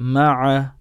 مع